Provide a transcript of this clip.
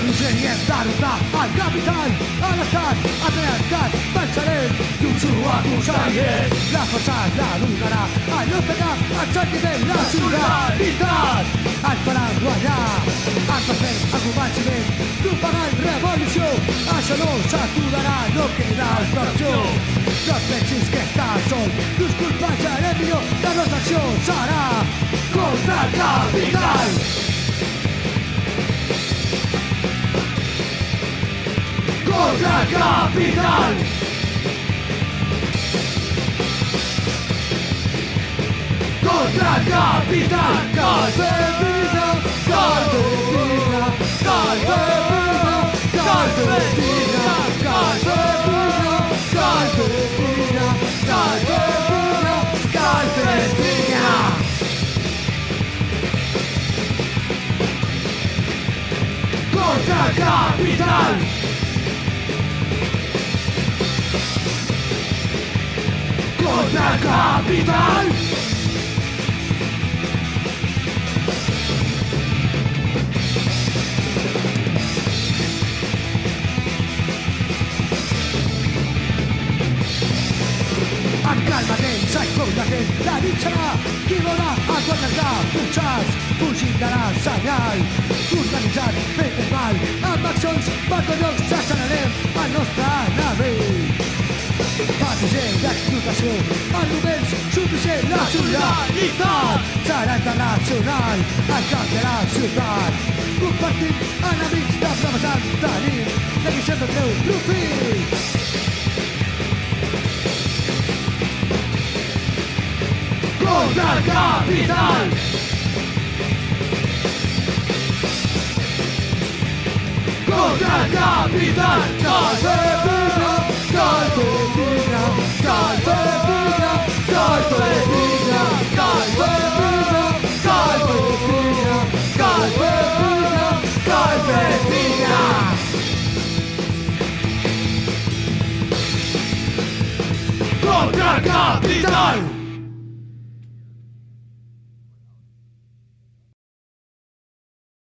Rogenien d'arrotar A capital a l'estat ha trencat pensament i un xurro acusaient la façana donarà el nostre cap el sentiment la solidaritat ens faran guanyar ens va fer el convenciment propagant revolució això no s'aturarà no queda altra opció no pensis que estàs sol disculpa seré millor la nostra acció serà contra el capital contra capital. Contra capital, Calvevina, Calvevina, Calvevina, Calvevina, Calvevina, Calvevina, Calvevina, Calvevina. Contra capital. contra capital. la capital. Calmaten, zaitkonaten, laritzara, kirola, aguantan da, putxaz, fugindara, zainal, organitzat, fete mal, amb accions, batoniocs, ja sanarem, el nostre Lazio, Alluvens, subisce la solidarietà. Sarà Internazionale, alzate la città, Compartim a la vista, brava santa Lim, la vicenda del Lupi. Contra Capital! Contra Capital! Capital! God dog, capital.